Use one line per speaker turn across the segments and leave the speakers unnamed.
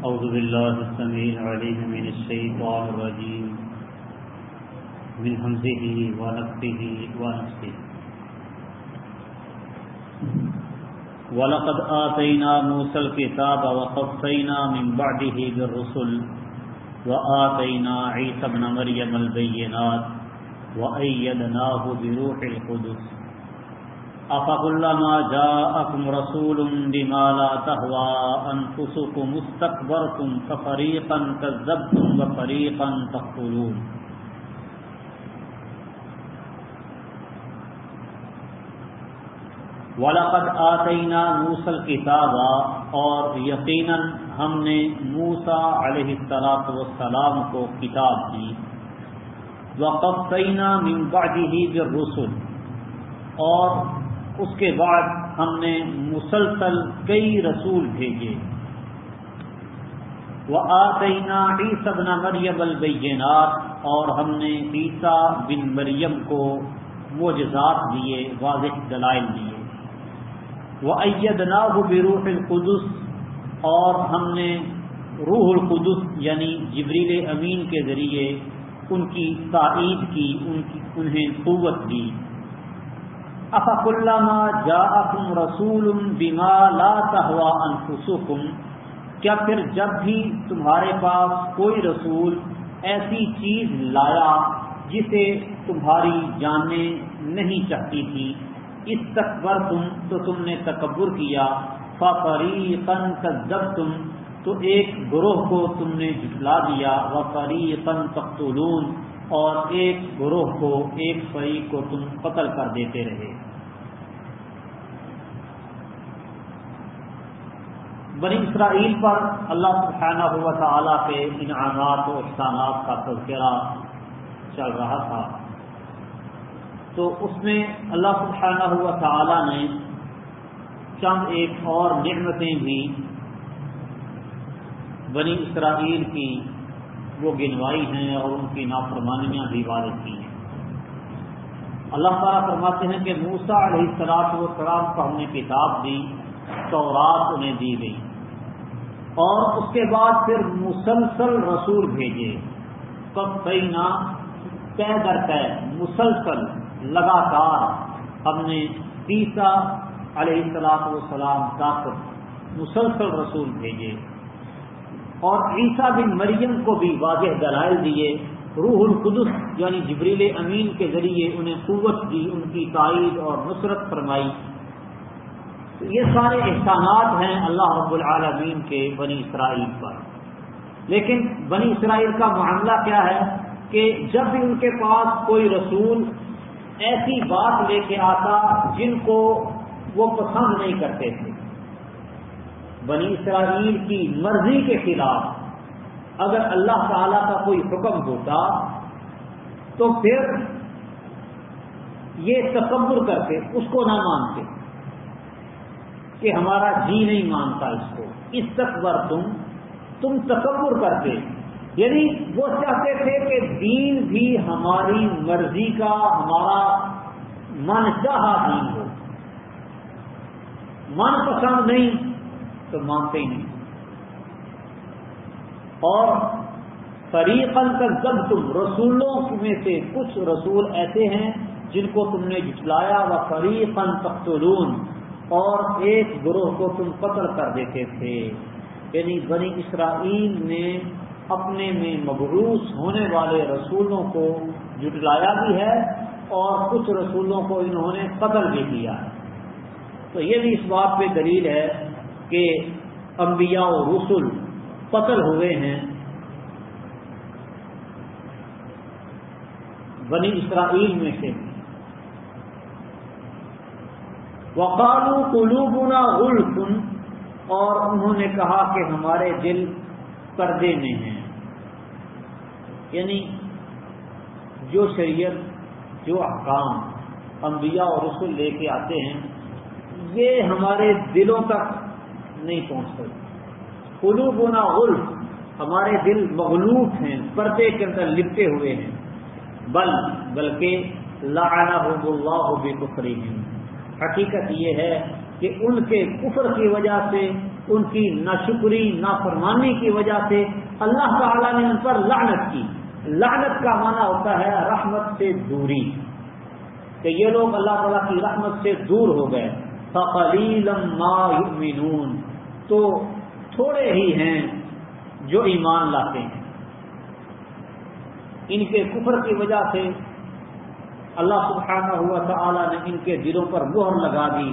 أعوذ بالله السميع العليم من الشيطان الرجيم. من همزه ونفسه ونفسه ولقد آتينا موسى الكتاب وقفينا من بعده بالرسل وآتينا عيسى ابن مريم البينات وأيدناه بروح القدس. أفكلما جاءكم رسول بما لا تهوى أنفسكم استكبرتم ففريقا كذبتم وفريقا تقتلون وَلَقَدْ آتَيْنَا مُوسَى الْكِتَابَ اور یقیناً ہم نے موسا علیہ السلاط والسلام کو کتاب دی۔ وَقَفَّيْنَا مِن بَعْدِهِ بِالرُّسُلِ اور اس کے بعد ہم نے مسلسل کئی رسول بھیجے۔ وَآتَيْنَا عِيسَى ابْنَ مَرْيَمَ الْبَيِّنَاتِ اور ہم نے عیسیٰ بن مریم کو معجزات دیے، واضح دلائل دیے۔ وہ ایدناہ بروح القدس اور ہم نے روح القدس یعنی جبریل امین کے ذریعے ان کی تائید کی، ان کی، انہیں قوت دی۔ افق اللہ جا رسول بما لا تہوا انفسکم، کیا پھر جب بھی تمہارے پاس کوئی رسول ایسی چیز لایا جسے تمہاری جانیں نہیں چاہتی تھی، اس تکبر تم تو تم نے تکبر کیا فریقن کذب تم تو ایک گروہ کو تم نے جٹلا دیا و فریقن تختلون اور ایک گروہ کو، ایک فریق کو تم قتل کر دیتے رہے۔ بنی اسرائیل پر اللہ سبحانہ ہوا تعالیٰ کے انعامات و احسانات کا تذکرہ چل رہا تھا۔ تو اس میں اللہ سبحانہ ہوا تعالی نے چند ایک اور نعمتیں بھی بنی اسرائیل کی وہ گنوائی ہیں اور ان کی نافرمانیاں بھی وارد کی ہیں۔ اللہ تعالیٰ فرماتے ہیں کہ موسا علیہ السلاط و سلام کو ہم نے کتاب دی تو رات انہیں دی گئی۔ اور اس کے بعد پھر مسلسل رسول بھیجے۔ کب کئی نہ طے در طے، مسلسل، لگاتار۔ ہم نے تیسا علیہ السلاط والسلام تک مسلسل رسول بھیجے۔ اور عیسیٰ بن مریم کو بھی واضح دلائل دیے۔ روح القدس یعنی جبریل امین کے ذریعے انہیں قوت دی، ان کی تائید اور نصرت فرمائی۔ یہ سارے احسانات ہیں اللہ رب العالمین کے بنی اسرائیل پر۔ لیکن بنی اسرائیل کا معاملہ کیا ہے کہ جب بھی ان کے پاس کوئی رسول ایسی بات لے کے آتا جن کو وہ پسند نہیں کرتے تھے۔ بنی اسرائیل کی مرضی کے خلاف اگر اللہ تعالی کا کوئی حکم ہوتا تو پھر یہ تکبر کرتے، اس کو نہ مانتے۔ کہ ہمارا جی نہیں مانتا اس کو۔ اس تکبر تم تم تکبر کرتے۔ یعنی وہ چاہتے تھے کہ دین بھی ہماری مرضی کا، ہمارا من چاہا دین ہو۔ من پسند نہیں تو مانتے ہی نہیں۔ اور فریقن کا جب تم، رسولوں میں سے کچھ رسول ایسے ہیں جن کو تم نے جٹلایا و فریقن تختلون اور ایک گروہ کو تم قتل کر دیتے تھے۔ یعنی بنی اسرائیل نے اپنے میں مبروس ہونے والے رسولوں کو جٹلایا بھی ہے اور کچھ رسولوں کو انہوں نے قتل بھی کیا ہے۔ تو یہ بھی اس بات پہ دلیل ہے کہ انبیاء و رسول قتل ہوئے ہیں۔ بنی اسرائیل میں سے۔ وقالو قلوبنا غلفن اور انہوں نے کہا کہ ہمارے دل پردے میں ہیں۔ یعنی جو شریعت، جو احکام انبیاء اور رسول لے کے آتے ہیں، یہ ہمارے دلوں تک نہیں پہنچ سکتے۔ قلوبنا غلف، ہمارے دل مغلوف ہیں، پردے کے اندر لپٹے ہوئے ہیں۔ بل، بلکہ لعنہم اللہ بکفرہم۔ حقیقت یہ ہے کہ ان کے کفر کی وجہ سے، ان کی ناشکری، نافرمانی کی وجہ سے اللہ تعالی نے ان پر لعنت کی۔ لعنت کا معنی ہوتا ہے رحمت سے دوری، کہ یہ لوگ اللہ تعالیٰ کی رحمت سے دور ہو گئے۔ ما یؤمنون تو تھوڑے ہی ہیں جو ایمان لاتے ہیں۔ ان کے کفر کی وجہ سے اللہ سبحانہ ہوا تعالی نے ان کے دلوں پر مہر لگا دی،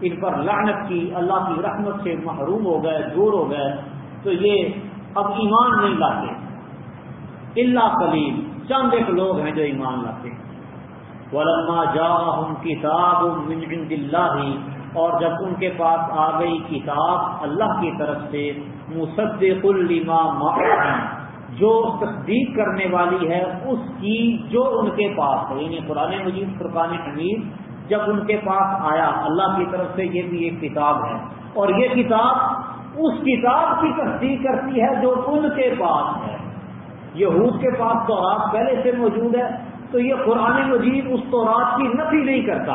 ان پر لعنت کی، اللہ کی رحمت سے محروم ہو گئے، دور ہو گئے۔ تو یہ اب ایمان نہیں لاتے۔ اللہ کلیل چند ایک لوگ ہیں جو ایمان لاتے ہیں۔ ولما جا کتاب من عند اللہ اور جب ان کے پاس آ گئی کتاب اللہ کی طرف سے، مصدق لما معهم۔ جو تصدیق کرنے والی ہے، اس کی جو ان کے پاس ہے۔ یعنی قرآن مجید، فرقان حمید، جب ان کے پاس آیا، اللہ کی طرف سے یہ بھی ایک کتاب ہے۔ اور یہ کتاب اس کتاب کی تصدیق کرتی ہے جو ان کے پاس ہے۔ یہود کے پاس تو پہلے سے موجود ہے، تو یہ قرآن مجید اس تورات کی نفی نہیں کرتا،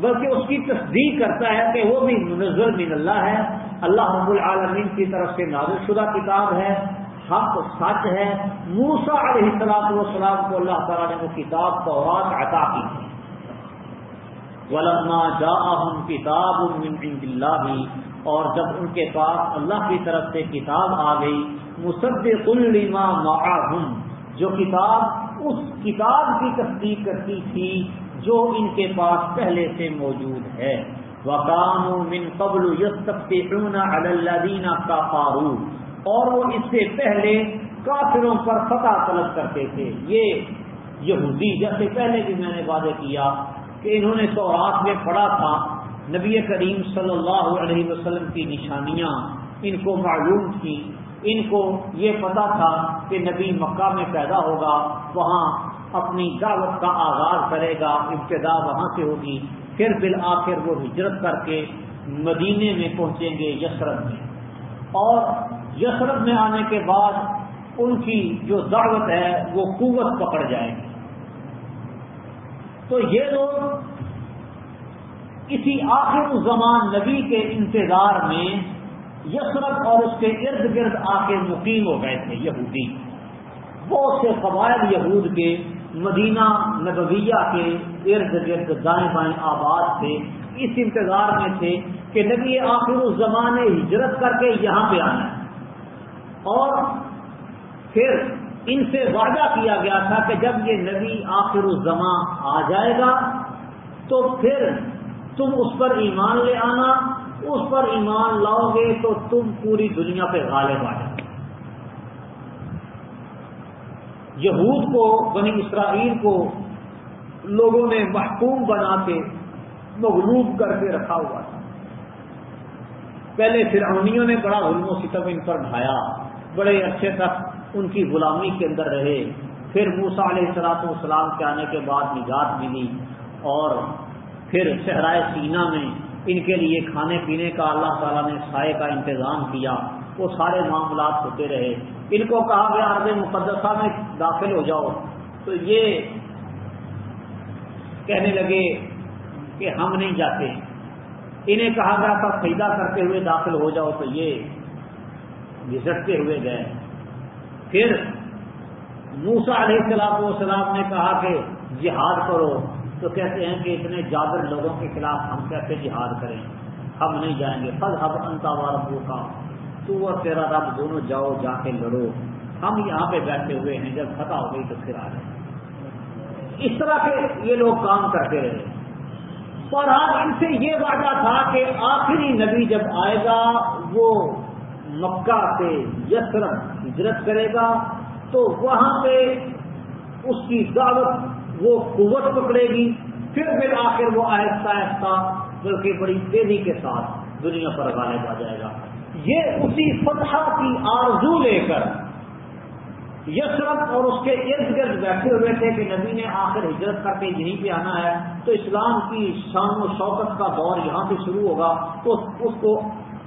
بلکہ اس کی تصدیق کرتا ہے کہ وہ بھی منظر من اللہ ہے۔ اللہ رب العالمین کی طرف سے نازل شدہ کتاب ہے۔ حق سچ ہے۔ موسا علیہ السلام والسلام کو اللہ تعالیٰ نے وہ کتاب تورات عطا کی۔ تھی ولما جاءهم کتاب من عند اللہ اور جب ان کے پاس اللہ کی طرف سے کتاب آ گئی، مصدق لما معهم، جو کتاب اس کتاب کی تصدیق کرتی تھی، جو ان کے پاس پہلے سے موجود ہے۔ وَقَامُوا مِن قَبْلُ يَسْتَفْتِحُونَ عَلَى الَّذِينَ كَفَرُوا اور وہ اس سے پہلے کافروں پر فتح طلب کرتے تھے۔ یہ یہودی جیسے پہلے بھی میں نے وعدے کیا کہ انہوں نے تو میں پڑھا تھا، نبی کریم صلی اللہ علیہ وسلم کی نشانیاں ان کو معلوم تھی ان کو یہ پتا تھا کہ نبی مکہ میں پیدا ہوگا، وہاں اپنی دعوت کا آغاز کرے گا، ابتدا وہاں سے ہوگی، پھر بالآخر وہ ہجرت کر کے مدینے میں پہنچیں گے یسرت میں۔ اور یسرت میں آنے کے بعد ان کی جو دعوت ہے وہ قوت پکڑ جائے گی۔ تو یہ لوگ اسی آخر زمان نبی کے انتظار میں یسرت اور اس کے ارد گرد آ کے مقیم ہو گئے تھے، یہودی۔ بہت سے قبائل یہود کے، مدینہ نبویہ کے ارد گرد دائیں بائیں آباد تھے۔ اس انتظار میں تھے کہ نبی آخر الزمان ہجرت کر کے یہاں پہ آنا۔ ہے اور پھر ان سے وعدہ کیا گیا تھا کہ جب یہ نبی آخر الزماں آ جائے گا، تو پھر تم اس پر ایمان لے آنا، اس پر ایمان لاؤ گے تو تم پوری دنیا پہ غالب آ جائے یہود کو، بنی اسرائیل کو لوگوں نے محکوم بنا کے مغلوب کر کے رکھا ہوا تھا۔ پہلے فرعونیوں نے بڑا ظلم و ستم ان پر ڈھایا بڑے اچھے تک ان کی غلامی کے اندر رہے۔ پھر موسا علیہ السلاط والسلام کے آنے کے بعد نجات ملی اور پھر صحرائے سینا میں ان کے لیے کھانے پینے کا اللہ تعالیٰ نے سائے کا انتظام کیا۔ وہ سارے معاملات ہوتے رہے۔ ان کو کہا گیا، عرض مقدسہ میں داخل ہو جاؤ۔ تو یہ کہنے لگے کہ ہم نہیں جاتے۔ انہیں کہا گیا تھا فائدہ کرتے ہوئے داخل ہو جاؤ۔ تو یہ گھسٹتے ہوئے گئے۔ پھر موسا علیہ السلام والسلام نے کہا کہ جہاد کرو۔ تو کہتے ہیں کہ اتنے جادر لوگوں کے خلاف ہم کیسے جہاد کریں؟ ہم نہیں جائیں گے۔ فل ہب انتا واربو کا تو اور تیرا رب دونوں جاؤ، جا کے لڑو۔ ہم یہاں پہ بیٹھے ہوئے ہیں۔ جب فتح ہو گئی تو پھر آ جائیں اس طرح کے یہ لوگ کام کرتے رہے۔ اور آج ان سے یہ وعدہ تھا کہ آخری نبی جب آئے گا، وہ مکہ سے یسرت ہجرت کرے گا، تو وہاں پہ اس کی دعوت وہ قوت پکڑے گی۔ پھر پھر آخر وہ آہستہ آہستہ، بلکہ بڑی تیزی کے ساتھ دنیا پر غالب آ جائے گا۔ یہ اسی فتح کی آرزو لے کر یسرت اور اس کے ارد گرد بیٹھے ہوئے تھے کہ نبی نے آخر ہجرت کر کے یہیں پہ آنا ہے۔ تو اسلام کی شان و شوقت کا دور یہاں سے شروع ہوگا۔ تو اس کو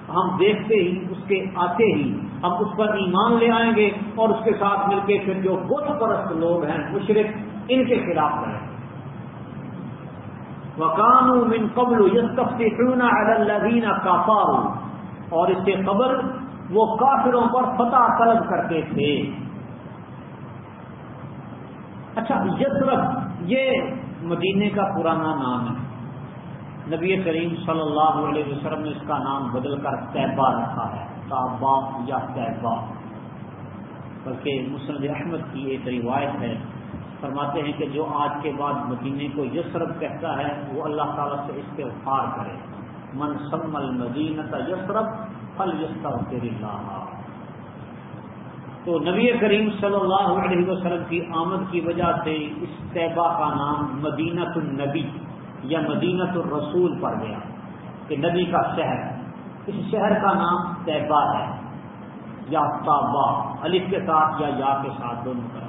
ہم دیکھتے ہی، اس کے آتے ہی ہم اس پر ایمان لے آئیں گے اور اس کے ساتھ مل کے پھر جو بت پرست لوگ ہیں مشرق ان کے خلاف رہیں وکان من قبل یس الذین کافار اور اس سے قبل وہ کافروں پر فتح طلب کرتے تھے۔ اچھا یسرف، یہ مدینے کا پرانا نام ہے۔ نبی کریم صلی اللہ علیہ وسلم نے اس کا نام بدل کر طیبہ رکھا ہے تابا یا طیبہ بلکہ مسلم احمد کی ایک روایت ہے، فرماتے ہیں کہ جو آج کے بعد مدینے کو یسرف کہتا ہے، وہ اللہ تعالیٰ سے اس کے افار کرے۔ من سم المدینت یسرف فل یسر اللہ۔ تو نبی کریم صلی اللہ علیہ وسلم کی آمد کی وجہ سے اس طیبہ کا نام مدینت النبی یا مدینت الرسول پڑ گیا کہ نبی کا شہر، اس شہر کا نام طیبہ ہے یا تابا الف کے ساتھ یا یا کے ساتھ دونوں کا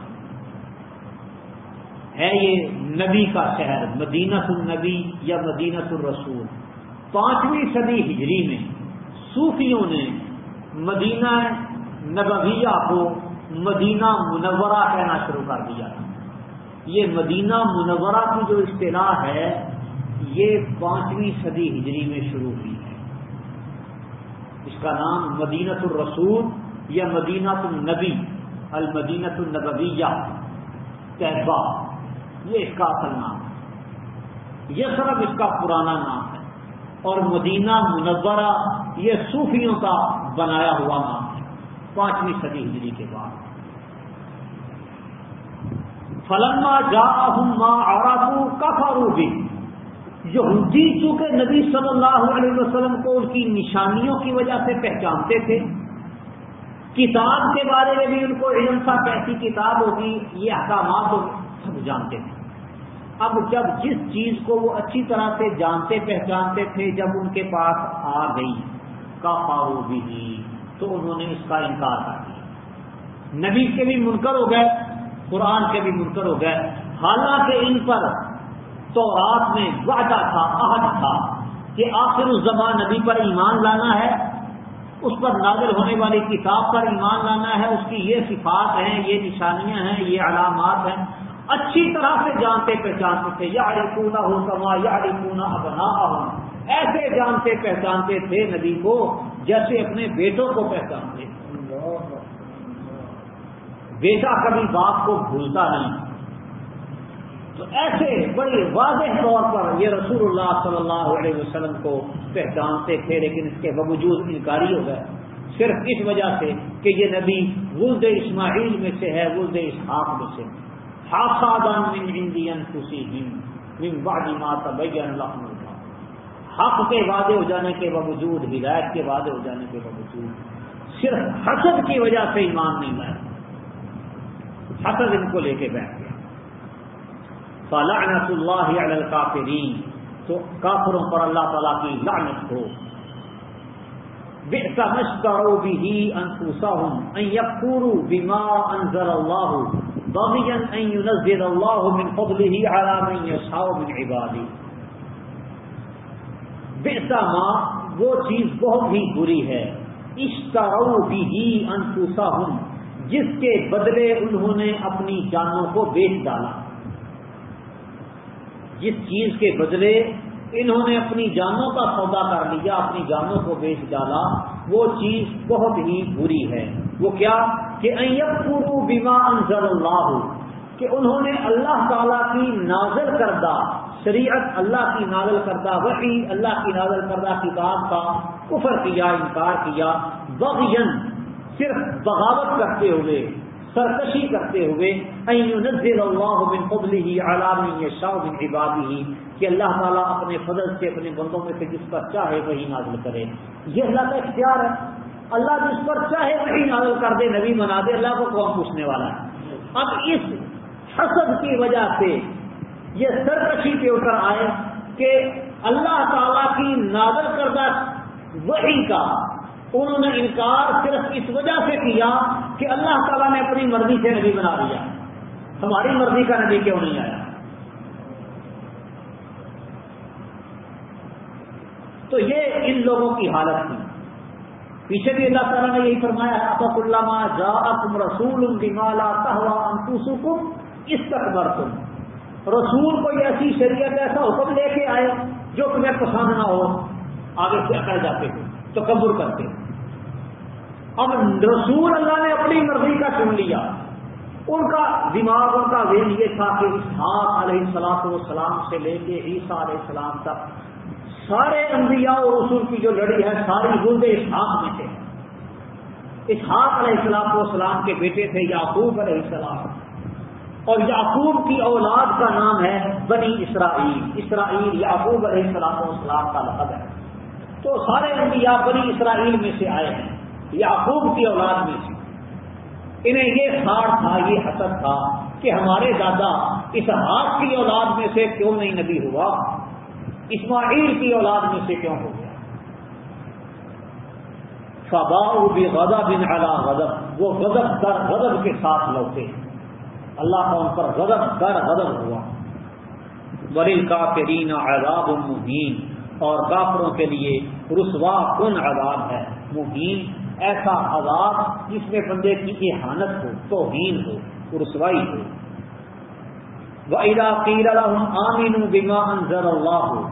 ہے یہ نبی کا شہر مدینت النبی یا مدینت الرسول۔ پانچویں صدی ہجری میں صوفیوں نے مدینہ نبویہ کو مدینہ منورہ کہنا شروع کر دیا۔ یہ مدینہ منورہ کی جو اصطلاح ہے یہ پانچویں صدی ہجری میں شروع ہوئی ہے۔ اس کا نام مدینت الرسول یا مدینہ النبی المدینت النبویہ طیبہ یہ اس کا اصل نام ہے۔ یہ صرف اس کا پرانا نام ہے۔ اور مدینہ منورہ یہ صوفیوں کا بنایا ہوا نام ہے۔ پانچویں صدی ہجری کے بعد۔ فلما جا ماں اور کفارو بھی یہودی چونکہ نبی صلی اللہ علیہ وسلم کو ان کی نشانیوں کی وجہ سے پہچانتے تھے، کتاب کے بارے میں بھی ان کو علم تھا، کیسی کتاب ہوگی، یہ احکامات سب جانتے تھے۔ اب جب جس چیز کو وہ اچھی طرح سے جانتے، پہچانتے تھے، جب ان کے پاس آ گئی کا پاؤ بھی تو انہوں نے اس کا انکار کر دیا۔ نبی کے بھی منکر ہو گئے، قرآن کے بھی منکر ہو گئے۔ حالانکہ ان پر تو رات میں وعدہ تھا، عہد تھا کہ آخر اس زبان نبی پر ایمان لانا ہے، اس پر نازل ہونے والی کتاب پر ایمان لانا ہے، اس کی یہ صفات ہیں، یہ نشانیاں ہیں، یہ علامات ہیں۔ اچھی طرح سے جانتے پہچانتے تھے یا پونا ہو سما یا پونا ابنا ایسے جانتے پہچانتے تھے نبی کو، جیسے اپنے بیٹوں کو پہچانتے۔ بیٹا کبھی باپ کو بھولتا نہیں۔ تو ایسے بڑی واضح طور پر یہ رسول اللہ صلی اللہ علیہ وسلم کو پہچانتے تھے، لیکن اس کے باوجود انکاری ہو گئے۔ صرف اس وجہ سے کہ یہ نبی ولد اسماعیل میں سے ہے، ولد اسحاق میں سے۔ حق کے وعدے ہو جانے کے باوجود، ہدایت کے وعدے ہو جانے کے باوجود صرف حسد کی وجہ سے ایمان نہیں لائے۔ حسد ان کو لے کے بیٹھ گیا فلعنت اللہ علی الکافرین تو کافروں پر اللہ تعالیٰ کی لعنت ہو۔ بئس مشتروا به انفسهم ان يكفروا بما انزل الله، بغيا ان ينزل الله من فضله على من يشاء من عباده۔ بئس ما، وہ چیز بہت ہی بری ہے۔ اشتروا به انفسهم جس کے بدلے انہوں نے اپنی جانوں کو بیچ ڈالا۔ جس چیز کے بدلے انہوں نے اپنی جانوں کا سودا کر لیا، اپنی جانوں کو بیچ ڈالا، وہ چیز بہت ہی بری ہے۔ وہ کیا؟ کہ پورو بیما انضر اللہ، کہ انہوں نے اللہ تعالی کی نازل کردہ، شریعت اللہ کی نازل کردہ، وحی اللہ کی نازل کردہ کتاب کا کفر کیا، انکار کیا بغین صرف بغاوت کرتے ہوئے سرکشی کرتے ہوئے اللہ بن فضلی ہی علامی شاہ بن عبادی کہ اللہ تعالیٰ اپنے فضل سے اپنے بندوں میں سے جس پر چاہے وہی نازل کرے۔ یہ اللہ کا اختیار ہے۔ اللہ جس پر چاہے وہی نازل کر دے، نبی بنا دے، اللہ کو کون پوچھنے والا ہے؟ اب اس حسد کی وجہ سے یہ سرکشی کے اوپر آئے کہ اللہ تعالیٰ کی نازل کردہ وہی کا انہوں نے انکار صرف اس وجہ سے کیا کہ اللہ تعالیٰ نے اپنی مرضی سے نبی بنا دیا ہماری مرضی کا نبی کیوں نہیں آیا؟ تو یہ ان لوگوں کی حالت تھی۔ پیچھے بھی اللہ تعالیٰ نے یہی فرمایا اطف اللہ جا رسول مالا انتوسکم اس تک بر تم رسول کوئی ایسی شریعت، ایسا حکم لے کے آئے جو تمہیں پسند نہ ہو، آگے سے اکڑ جاتے تھے تکبر کرتے اب رسول اللہ نے اپنی مرضی کا چن لیا۔ ان کا دماغ، ان کا ذہن یہ تھا کہ اسحاق علیہ السلام والسلام سے لے کے عیسیٰ علیہ السلام تک سارے انبیاء اور رسول کی جو لڑی ہے، ساری گلد اسحاق میں تھے اسحاق علیہ السلام والسلام کے بیٹے تھے، یعقوب علیہ السلام۔ اور یعقوب کی اولاد کا نام ہے بنی اسرائیل۔ اسرائیل یعقوب علیہ السلام والسلام کا لقب ہے۔ تو سارے انبیاء بنی اسرائیل میں سے آئے ہیں، یعقوب کی اولاد میں سے۔ انہیں یہ ساڑ تھا، یہ حسد تھا کہ ہمارے دادا اس کی اولاد میں سے کیوں نہیں نبی ہوا؟ اسماعیل کی اولاد میں سے کیوں ہو گیا؟ فباؤ بھی غضب بن اعلیٰ غضب، وہ غضب در غضب کے ساتھ لوٹے۔ اللہ کا ان پر غضب در غضب ہوا۔ بریل کا عذاب مہین اور کافروں کے لیے رسوا کن عذاب ہے؟ مہین ایسا عذاب جس میں بندے کی احانت ہو، توہین ہو رسوائی ہو۔ آمین بیما انضر اللہ ہو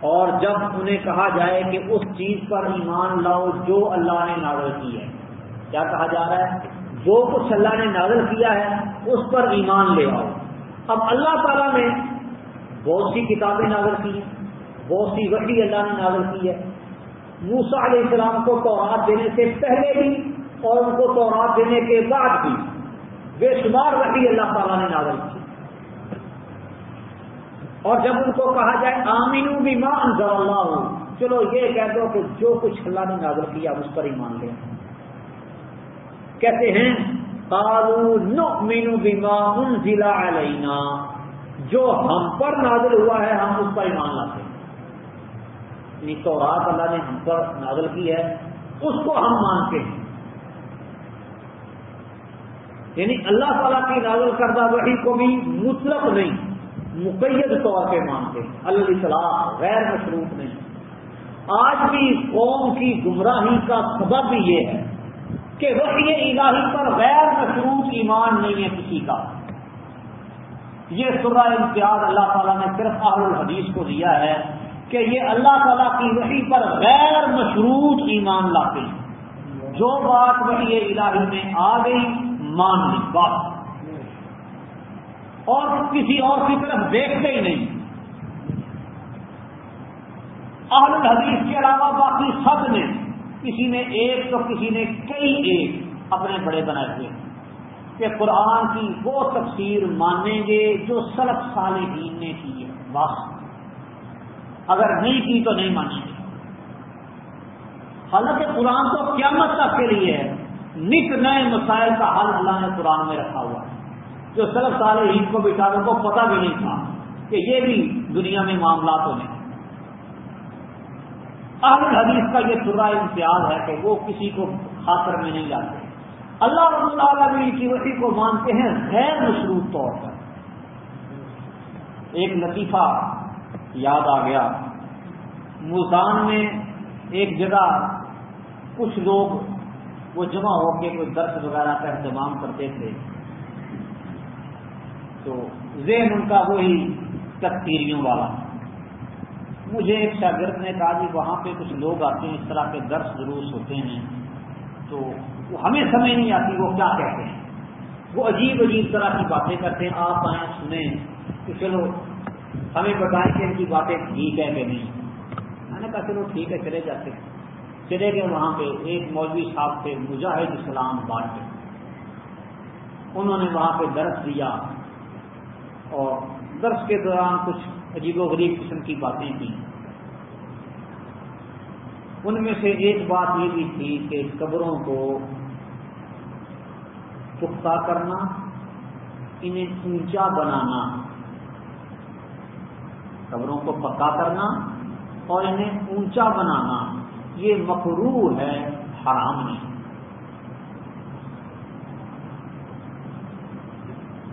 اور جب انہیں کہا جائے کہ اس چیز پر ایمان لاؤ جو اللہ نے نازل کی ہے۔ کیا کہا جا رہا ہے؟ جو کچھ اللہ نے نازل کیا ہے، اس پر ایمان لے آؤ۔ اب اللہ تعالیٰ نے بہت سی کتابیں نازل کی۔ بہت سی وحی اللہ نے نازل کی ہے۔ موسا علیہ السلام کو تورات دینے سے پہلے بھی اور ان کو تورات دینے کے بعد بھی بے شمار رکھی اللہ تعالیٰ نے نازل کی۔ اور جب ان کو کہا جائے آمین بھی ماں اللہ، چلو یہ کہہ دو کہ جو کچھ اللہ نے نازل کیا، اس پر ہی مان لیں کہتے ہیں کالو نو بیما ان ضلع علینا، جو ہم پر نازل ہوا ہے، ہم اس پر ایمان لاتے ہیں۔ یعنی تو رات اللہ نے ہم پر نازل کی ہے، اس کو ہم مانتے ہیں۔ یعنی اللہ تعالیٰ کی نازل کردہ وحی کو بھی مطلق نہیں، مقید طور پہ مانتے ہیں۔ اللہ صلاح غیر مشروط نہیں۔ آج بھی قوم کی گمراہی کا سبب یہ ہے کہ وحی الہی پر غیر مشروط ایمان نہیں ہے کسی کا۔ یہ سرا امتیاز اللہ تعالیٰ نے صرف اہل الحدیث کو دیا ہے۔ کہ یہ اللہ تعالیٰ کی وحی پر غیر مشروط ایمان لاتے ہیں۔ جو بات وحی الہی میں آ گئی، مان لی، بات۔ اور کسی اور کی طرف دیکھتے ہی نہیں۔ اہل الحدیث کے علاوہ باقی سب نے کسی نے ایک تو کسی نے کئی ایک اپنے بڑے بنائے ہوئے کہ قرآن کی وہ تفسیر مانیں گے جو سلف صالحین نے کی ہے بس اگر نہیں کی تو نہیں مانیں گے حالانکہ قرآن تو قیامت تک کے لیے ہے۔ نت نئے مسائل کا حل اللہ نے قرآن میں رکھا ہوا ہے۔ جو سرف سال عید کو بیچاروں کو پتہ بھی نہیں تھا کہ یہ بھی دنیا میں معاملات ہونے۔ اہل حدیث کا یہ سرا امتیاز ہے کہ وہ کسی کو خاطر میں نہیں لاتے اللہ رب العالمین کی وسیع کو مانتے ہیں غیر مشروط طور پر۔ ایک لطیفہ یاد آ گیا۔ ملتان میں ایک جگہ کچھ لوگ وہ جمع ہو کے کوئی درس وغیرہ کا اہتمام کرتے تھے۔ تو ذہن ان کا وہی تکتیریوں والا۔ مجھے ایک شاگرد نے کہا جی وہاں پہ کچھ لوگ آتے ہیں، اس طرح کے درس دروس ہوتے ہیں۔ تو وہ ہمیں سمجھ نہیں آتی وہ کیا کہتے ہیں۔ وہ عجیب عجیب طرح کی باتیں کرتے ہیں۔ آپ آئیں، سنیں۔ کہ چلو ہمیں بتائیں کہ ان کی باتیں ٹھیک ہے کہ نہیں۔ میں نے کہا چلو ٹھیک ہے، چلے جاتے چلے گئے وہاں پہ، ایک مولوی صاحب تھے، مجاہد اسلام بانٹ انہوں نے وہاں پہ درس دیا۔ اور درس کے دوران کچھ عجیب و غریب قسم کی باتیں کی ان میں سے ایک بات یہ بھی تھی کہ قبروں کو پختہ کرنا، انہیں اونچا بنانا۔ قبروں کو پکا کرنا اور انہیں اونچا بنانا، یہ مقرو ہے، حرام نہیں۔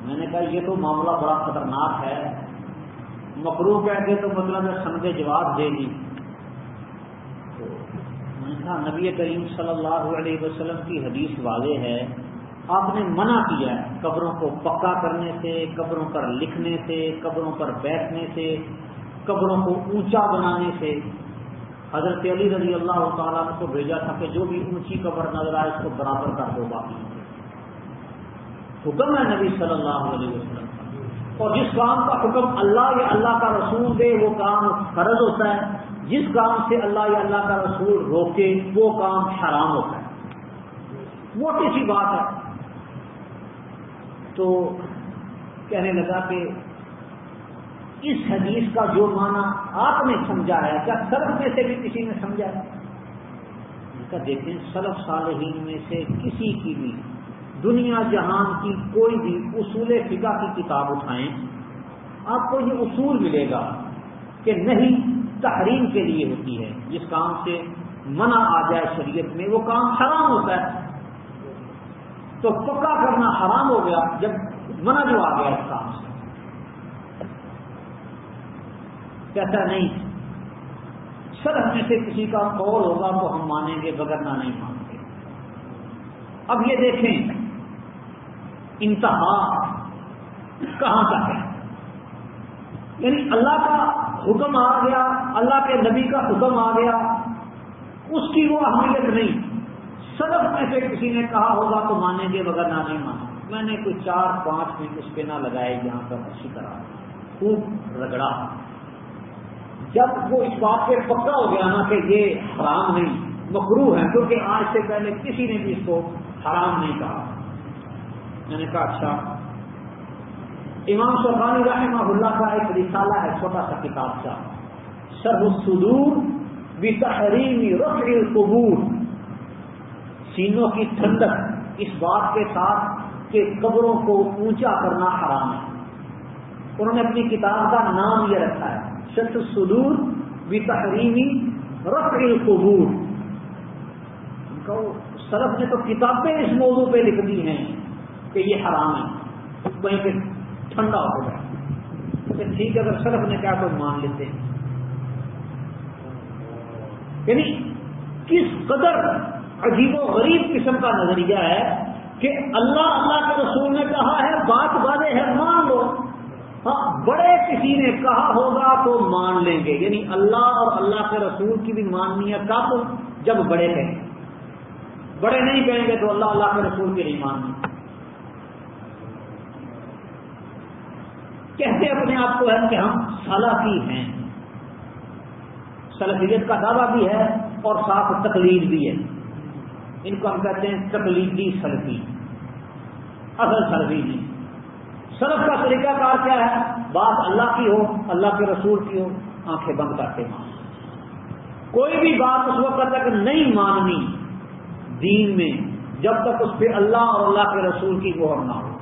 میں نے کہا، یہ تو معاملہ بڑا خطرناک ہے۔ مکرو کہتے تو مطلب ہے سمجھے جواب دے دی۔ تو میں نے کہا، نبی کریم صلی اللہ علیہ وسلم کی حدیث واضح ہے۔ آپ نے منع کیا ہے قبروں کو پکا کرنے سے، قبروں پر لکھنے سے، قبروں پر بیٹھنے سے، قبروں کو اونچا بنانے سے۔ حضرت علی رضی اللہ تعالیٰ کو بھیجا تھا کہ جو بھی اونچی قبر نظر آئے، اس کو برابر کر دو، باقی حکم ہے نبی صلی اللہ علیہ وسلم اور جس کام کا حکم اللہ یا اللہ کا رسول دے، وہ کام فرض ہوتا ہے۔ جس کام سے اللہ یا اللہ کا رسول روکے، وہ کام حرام ہوتا ہے۔ موٹی سی بات ہے۔ تو کہنے لگا کہ اس حدیث کا جو معنی آپ نے سمجھا ہے، کیا سرف میں سے بھی کسی نے سمجھا ہے؟ دیکھیں، سلف صالحین میں سے کسی کی بھی، دنیا جہان کی کوئی بھی اصول فقہ کی کتاب اٹھائیں، آپ کو یہ اصول ملے گا کہ نہیں تحریم کے لیے ہوتی ہے۔ جس کام سے منع آ جائے شریعت میں، وہ کام حرام ہوتا ہے۔ تو پکا کرنا حرام ہو گیا جب منع جو آ گیا اس کام سے۔ کہتا نہیں سرحد میں سے کسی کا قول ہوگا تو ہم مانیں گے بگرنا نہیں مانتے۔ اب یہ دیکھیں، انتہا کہاں تک ہے؟ یعنی اللہ کا حکم آ گیا، اللہ کے نبی کا حکم آ گیا، اس کی وہ اہمیت نہیں۔ سرف میں سے کسی نے کہا ہوگا تو مانیں گے نہ نہیں مانا میں نے کوئی چار پانچ منٹ اس پہ نہ لگائے، یہاں پر اچھی طرح۔ خوب رگڑا۔ جب وہ اس بات پہ پکا ہو گیا نا کہ یہ حرام نہیں مکرو ہے، کیونکہ آج سے پہلے کسی نے بھی اس کو حرام نہیں کہا۔ میں نے کہا اچھا۔ امام سرخانی رحمہ اللہ کا ایک رسالہ ہے، چھوٹا سا کتاب کا۔ سر الصدور بھی رفع القبور۔ سینوں کی ٹھنڈک اس بات کے ساتھ کہ قبروں کو اونچا کرنا حرام ہے۔ انہوں نے اپنی کتاب کا نام یہ رکھا ہے شخص سدور بھی تحریمی رفع القبور۔ سرف نے تو کتابیں اس موضوع پہ لکھ دی ہیں کہ یہ حرام ہے۔ وہیں پہ ٹھنڈا ہو گیا۔ ٹھیک ہے، اگر سرف نے کیا تو مان لیتے ہیں۔ یعنی کس قدر عجیب و غریب قسم کا نظریہ ہے کہ اللہ اللہ کے رسول نے کہا ہے، بات بازے ہے، مان لو۔ ہاں بڑے کسی نے کہا ہوگا تو مان لیں گے۔ یعنی اللہ اور اللہ کے رسول کی بھی ماننی ہے کب جب بڑے کہیں بڑے نہیں کہیں گے تو اللہ اللہ کے رسول کی نہیں ماننی۔ کہتے اپنے آپ کو ہے کہ ہم سلفی ہیں۔ سلفیت کا دعویٰ بھی ہے اور ساتھ تقلید بھی ہے۔ ان کو ہم کہتے ہیں تقلیدی سلفی اصل سلفی نہیں۔ سلف کا طریقہ کار کیا ہے؟ بات اللہ کی ہو، اللہ کے رسول کی ہو، آنکھیں بند کرتے مان کوئی بھی بات اس وقت تک نہیں ماننی دین میں، جب تک اس پہ اللہ اور اللہ کے رسول کی گوہر نہ ہو۔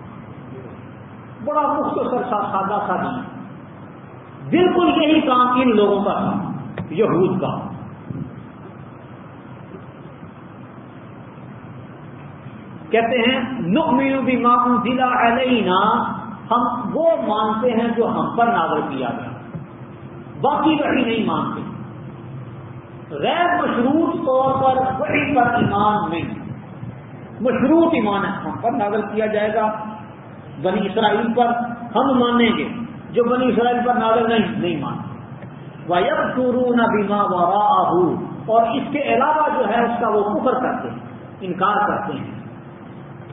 بڑا مختصر سا سادہ سا نہیں بالکل یہی کام ان لوگوں کا تھا، یہود کا۔ کہتے ہیں نقمین بھی معاون ضلع علینا، ہم وہ مانتے ہیں جو ہم پر نازل کیا گیا۔ باقی وہی نہیں مانتے۔ غیر مشروط طور پر وہی پر ایمان نہیں۔ مشروط ایمان ہے، ہم پر نازل کیا جائے گا۔ بنی اسرائیل پر ہم مانیں گے، جو بنی اسرائیل پر نازل نہیں نہیں مانتے۔ وب سورو نہ بیما اور اس کے علاوہ جو ہے، اس کا وہ کفر کرتے ہیں، انکار کرتے ہیں۔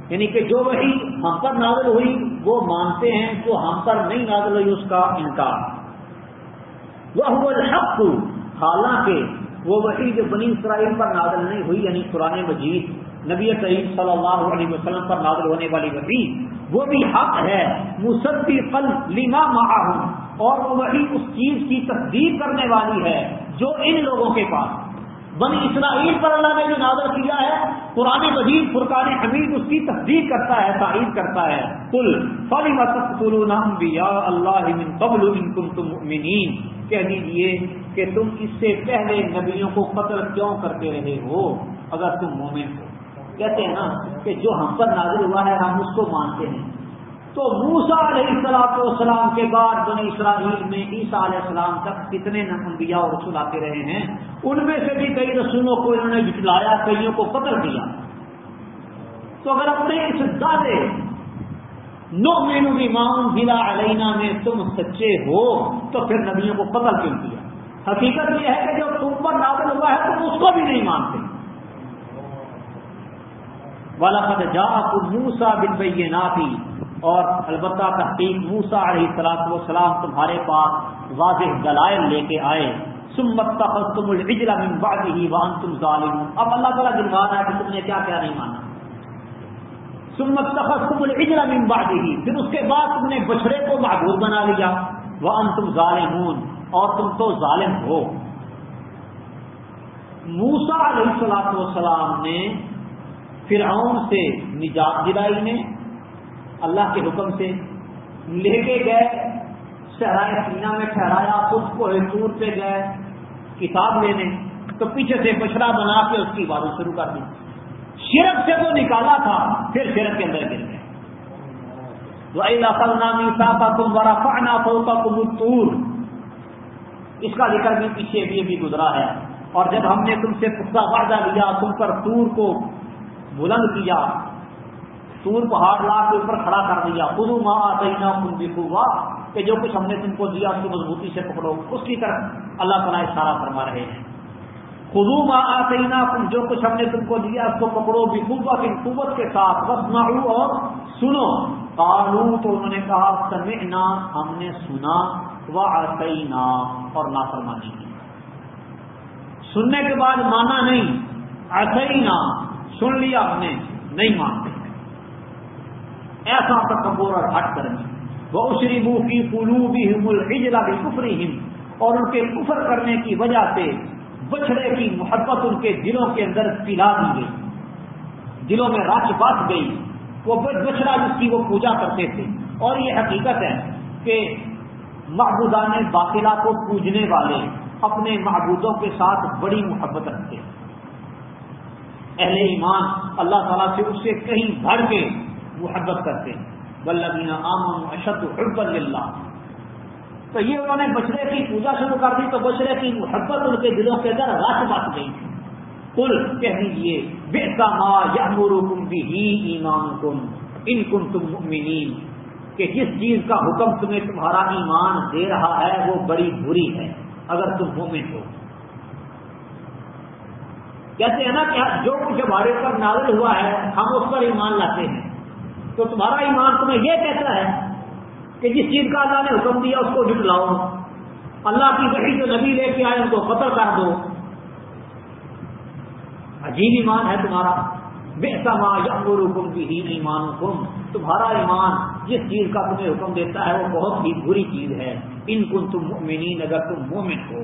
یعنی کہ جو وہی ہم پر نازل ہوئی، وہ مانتے ہیں جو ہم پر نہیں نازل ہوئی اس کا انکار۔ وہ الحق۔ حالانکہ وہ وہی جو بنی اسرائیل پر نازل نہیں ہوئی یعنی قرآن مجید، نبی کریم صلی اللہ علیہ وسلم پر نازل ہونے والی وہی وہ بھی حق ہے۔ مصدی قل لیما معاہم اور وہ وہی اس چیز کی تصدیق کرنے والی ہے جو ان لوگوں کے پاس۔ بنی اسرائیل پر اللہ نے جو نازل کیا ہے، قرآن مجید، فرقان حمید اس کی تصدیق کرتا ہے تعید کرتا ہے۔ کل فلی انبیاء اللہ من قبل ان تم مؤمنین کہہ دیجیے کہ تم اس سے پہلے نبیوں کو قتل کیوں کرتے رہے ہو؟ اگر تم مومن ہو۔ کہتے ہیں نا کہ جو ہم پر نازل ہوا ہے، ہم اس کو مانتے ہیں۔ تو موسا علیہ السلام والسلام کے بعد بنی اسرائیل میں عیسیٰ علیہ السلام تک کتنے انبیاء اور رسول آتے رہے ہیں، ان میں سے بھی کئی رسولوں کو انہوں نے جٹلایا کئیوں کو قتل کیا۔ تو اگر اپنے اس دادے نو مینو بھی ماؤن ضلع علینا میں تم سچے ہو، تو پھر نبیوں کو قتل کیوں کیا؟ حقیقت یہ ہے کہ جو تم پر نازل ہوا ہے، تم اس کو بھی نہیں مانتے۔ والا خد جا موسا بن نافی اور البتہ تحقیق موسا علیہ سلاط وسلام تمہارے پاس واضح دلائل لے کے آئے۔ سمت تم الجلا من بعده اب اللہ تعالیٰ دلوان ہے کہ تم نے کیا کیا نہیں مانا۔ سمت تم الجلا من بعده۔ پھر اس کے بعد تم نے بچڑے کو معبود بنا لیا۔ وانتم ظالمون۔ اور تم تو ظالم ہو۔ موسا علیہ السلاط وسلام نے فرعون سے نجات دلائی نے۔ اللہ کے حکم سے لے کے گئے، شہرائے سینا میں ٹھہرایا خود کو حصور پہ گئے، کتاب لینے، تو پیچھے سے بچڑا بنا کے اس کی عبادت شروع کر دی۔ شرک سے تو نکالا تھا، پھر شرک کے اندر گر گئے۔ نامی صاحب تم بڑا پانا اس کا ذکر بھی پیچھے بھی بھی گزرا ہے۔ اور جب ہم نے تم سے پختہ وعدہ لیا، تم پر تور کو بلند کیا سور پہاڑ لا کے اوپر کھڑا کر دیا۔ خود ماں دینا کن بھی کہ جو کچھ ہم نے تم کو دیا، اس کو مضبوطی سے پکڑو۔ اس کی طرف اللہ تعالیٰ اشارہ فرما رہے ہیں۔ خدو ماں آسینا کن جو کچھ ہم نے تم کو دیا، اس کو پکڑو بھی کی قوت کے ساتھ۔ بس نہ اور سنو۔ کالو تو انہوں نے کہا، سمعنا، ہم نے سنا۔ وہ آسینا اور نافرمانی کی۔ سننے کے بعد مانا نہیں۔ آسینا سن لیا ہم نے۔ نہیں مانتے ایسا تکبر اور ہٹ کرنی وہ اشری بو کی پلو بھی ہجلا بھی کفری ہند اور ان کے کفر کرنے کی وجہ سے بچڑے کی محبت ان کے دلوں کے اندر پلا دی گئی۔ دلوں میں راچ بات گئی۔ وہ بچڑا جس کی وہ پوجا کرتے تھے۔ اور یہ حقیقت ہے کہ محبودان باطلا کو پوجنے والے اپنے محبودوں کے ساتھ بڑی محبت رکھتے۔ ہیں اہل ایمان اللہ تعالیٰ سے اس سے کہیں بڑھ کے محبت کرتے ہیں. بلبینہ آمن اشد حب اللہ تو یہ انہوں نے بچڑے کی پوجا شروع کر دی تو بچڑے کی محبت ان کے دلوں کے اندر رات بات گئی. تھی کل کہہ دیجیے بے ما یا کم بھی ہی ایمان کم ان کم تم کہ جس چیز کا حکم تمہیں تمہارا ایمان دے رہا ہے وہ بڑی بری ہے، اگر تم مومن ہو. کہتے ہیں نا کہ جو کچھ ہمارے پر نازل ہوا ہے، ہم اس پر ایمان لاتے ہیں. تو تمہارا ایمان تمہیں یہ کہتا ہے کہ جس چیز کا اللہ نے حکم دیا اس کو جٹلاؤ اللہ کی وحی جو نبی لے کے آئے ان کو قتل کر دو۔ عجیب ایمان ہے تمہارا۔ بے سما یمر حکم کی ہی ایمان حکم تمہارا ایمان جس چیز کا تمہیں حکم دیتا ہے وہ بہت ہی بری چیز ہے۔ ان کن تم مومنین اگر تم مومن ہو۔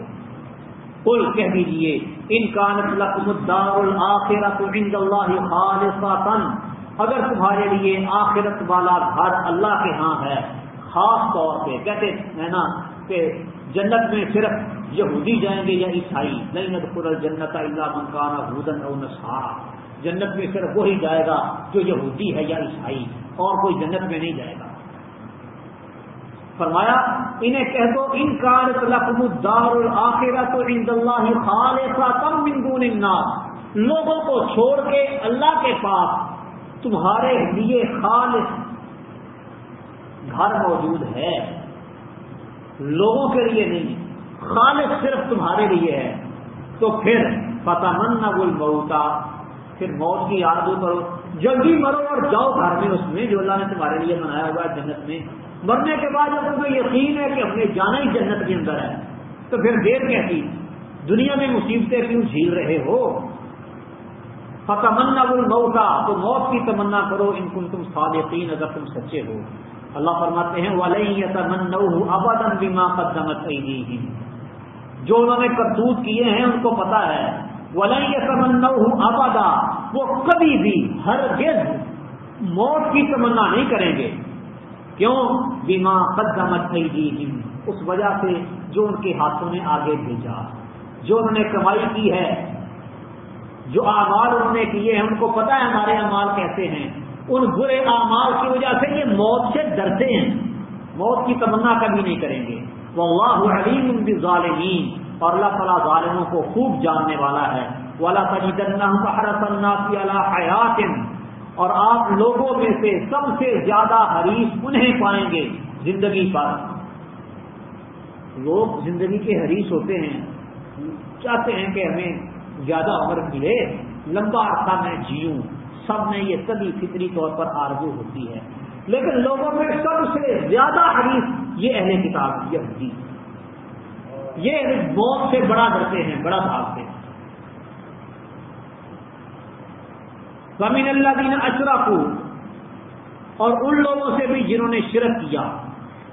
کل کہہ دیجیے ان کانت لکم الدار الاخرۃ عند اللہ خالصا اگر تمہارے لیے آخرت والا گھر اللہ کے ہاں ہے، خاص طور پہ، کہتے ہیں نا کہ جنت میں صرف یہودی جائیں گے یا عیسائی نہیں ندخل الجنت الا من کان او جنت میں صرف وہی جائے گا جو یہودی ہے یا عیسائی، اور کوئی جنت میں نہیں جائے گا۔ فرمایا، انہیں کہہ دو، ان کار لقم الدار الآخرہ تو عند اللہ خالصا کم من دون الناس۔ لوگوں کو چھوڑ کے اللہ کے پاس تمہارے لیے خالص گھر موجود ہے۔ لوگوں کے لیے نہیں، خالص صرف تمہارے لیے ہے۔ تو پھر فتح من نہ موتا پھر موت کی یادوں کرو۔ جلدی مرو اور جاؤ گھر میں اس میں جو اللہ نے تمہارے لیے بنایا ہوا ہے جنت میں۔ مرنے کے بعد جب تمہیں یقین ہے کہ ہم نے جانا ہی جنت کے اندر ہے، تو پھر دیر کہتی دنیا میں مصیبتیں کیوں جھیل رہے ہو؟ فتمنا الموتا تو موت کی تمنا کرو، ان کن تم صادقین، اگر تم سچے ہو۔ اللہ فرماتے ہیں ولی تمن ابدن بیما قدمت جو انہوں نے کرتوت کیے ہیں، ان کو پتا ہے۔ ولی تمن ابدا وہ کبھی بھی ہرگز موت کی تمنا نہیں کریں گے۔ کیوں؟ بیما قدمت اس وجہ سے جو ان کے ہاتھوں نے آگے بھیجا۔ جو انہوں نے کمائی کی ہے جو اعمال انہوں نے کیے ہیں ان کو پتا ہے ہمارے اعمال کیسے ہیں۔ ان برے اعمال کی وجہ سے یہ موت سے ڈرتے ہیں۔ موت کی تمنا کبھی نہیں کریں گے۔ وہ اللہ علیم ظالمین اور اللہ تعالیٰ ظالموں کو خوب جاننے والا ہے۔ وہ اللہ حیات اور آپ لوگوں میں سے سب سے زیادہ حریف انہیں پائیں گے زندگی پر۔ لوگ زندگی کے حریث ہوتے ہیں۔ چاہتے ہیں کہ ہمیں زیادہ عمر ملے لمبا عرصہ میں جیوں۔ سب میں یہ کبھی فطری طور پر آرزو ہوتی ہے۔ لیکن لوگوں میں سب سے زیادہ حریف یہ اہل کتاب یہ یہ موت سے بڑا ڈرتے ہیں، بڑا بھاگتے ہیں۔ زمین اللہ دین اچرا کو اور ان لوگوں سے بھی جنہوں نے شرک کیا۔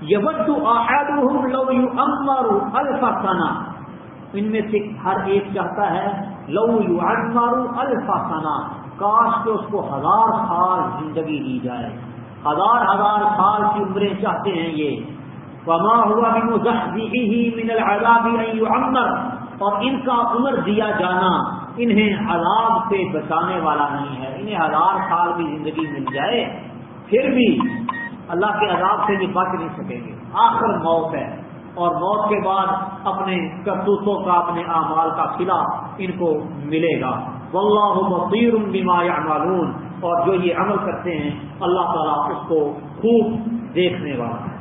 یہ لو یو ان میں سے ہر ایک چاہتا ہے لو یو امارو الفا کاش کے اس کو ہزار سال زندگی دی جائے۔ ہزار ہزار سال کی عمریں چاہتے ہیں یہ۔ وما ہوا بھی من العذاب عمر اور ان کا عمر دیا جانا انہیں عذاب سے بچانے والا نہیں ہے۔ انہیں ہزار سال کی زندگی مل جائے، پھر بھی اللہ کے عذاب سے بھی بچ نہیں سکیں گے۔ آخر موت ہے۔ اور موت کے بعد اپنے کرتوتوں کا، اپنے اعمال کا قلعہ ان کو ملے گا۔ واللہ بصیر بما یعملون اور جو یہ عمل کرتے ہیں، اللہ تعالیٰ اس کو خوب دیکھنے والا ہے۔